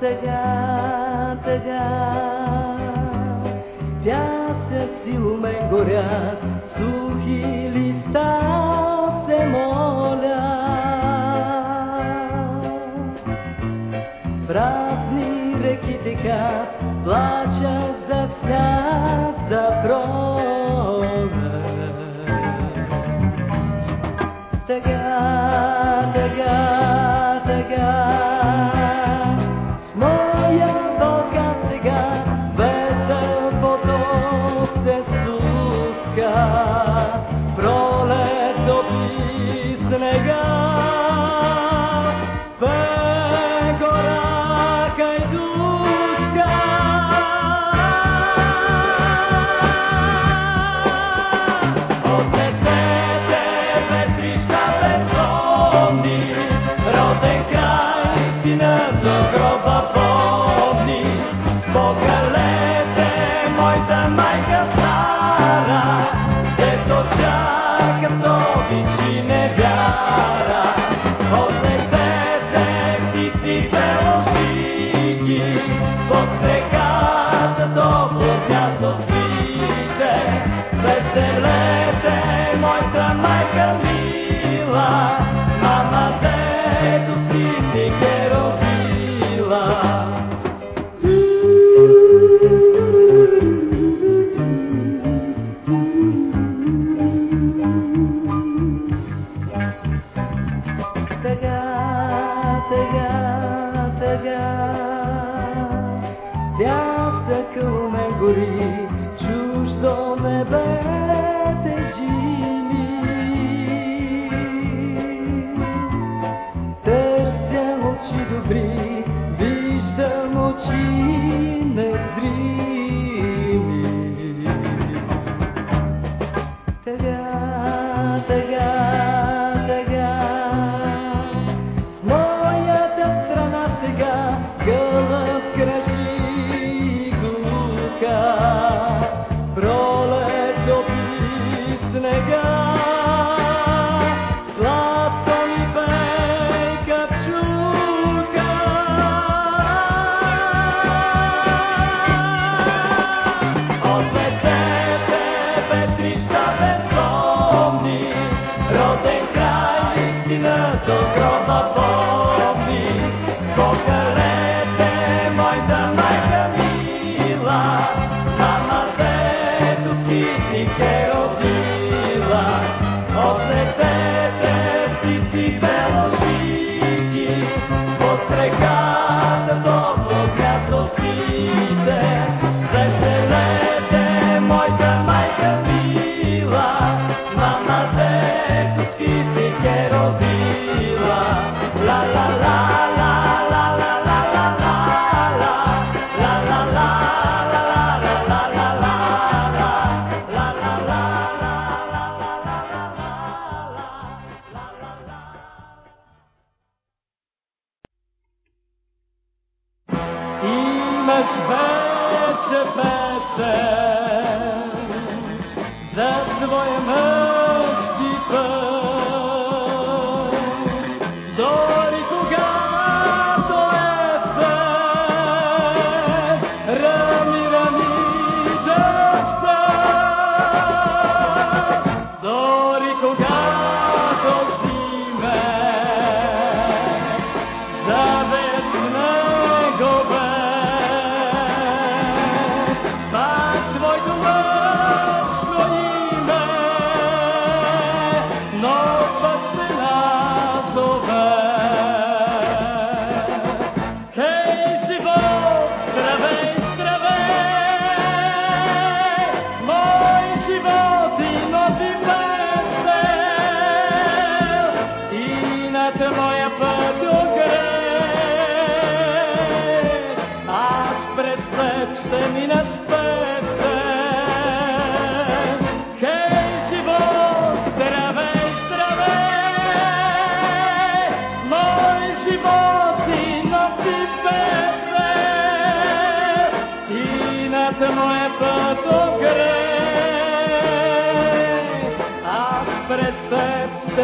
Тъга, тъга, тъга. Пясък си у messer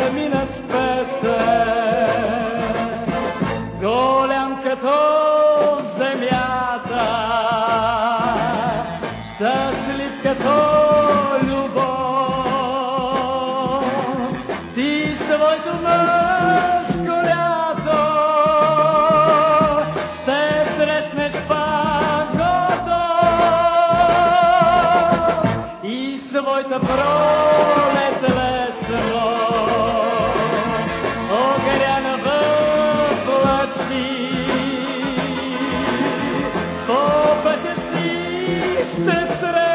من Sister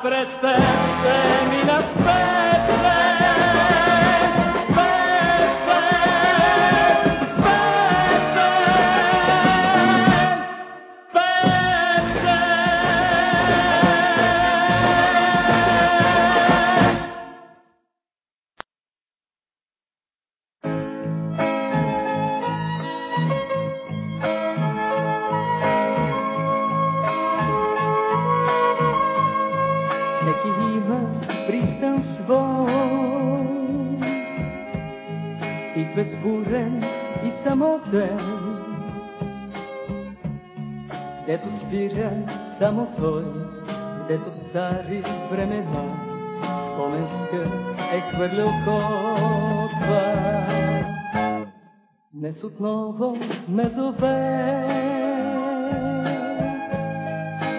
presente mi Ето спира само той, дето стари времена споменска е хвърлял котва. Днес отново ме зове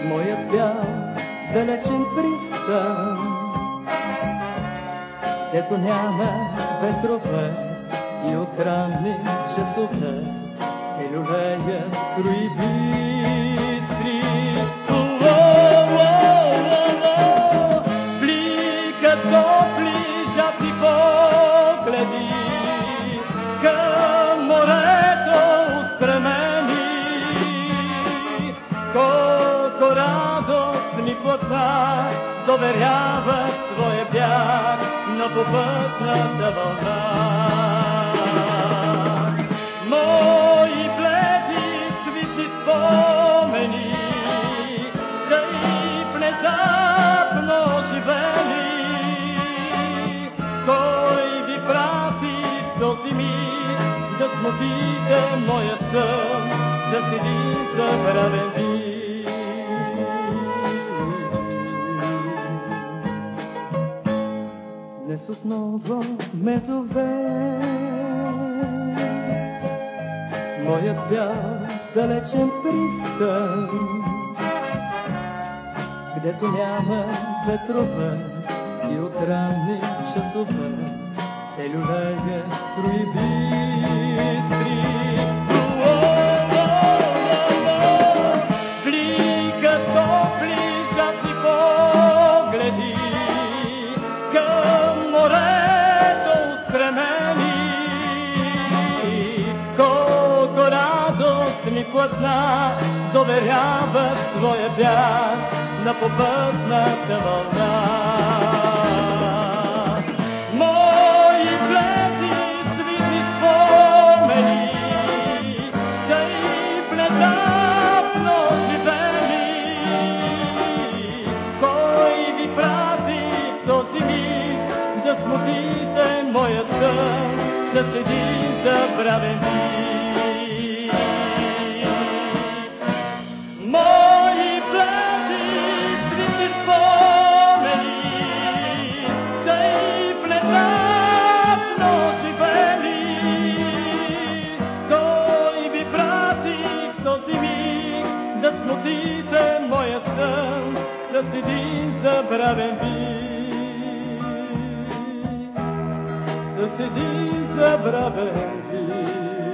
моят бял далечен пристан, дето няма ветрове и отранни часове. Rüveye, rübi отново ме дове. Моят бял далечен пристан, където няма ветрове и от ранни часове е люлега строи бистри. above my един забравен вид, с един забравен вид.